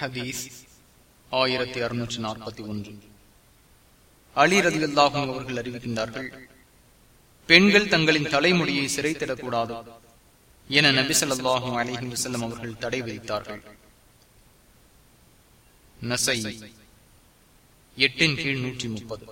ஹதீஸ் ஆயிரத்தி அறுநூற்றி நாற்பத்தி ஒன்று. அலி ரதி அவர்கள் அறிவிக்கின்றார்கள் பெண்கள் தங்களின் தலைமுடியை சிறைத்திடக்கூடாது என நபிசல்லாஹும் அலிஹி வசல்லம் அவர்கள் தடை விதித்தார்கள். நசை எட்டின் கீழ் நூற்றி முப்பது.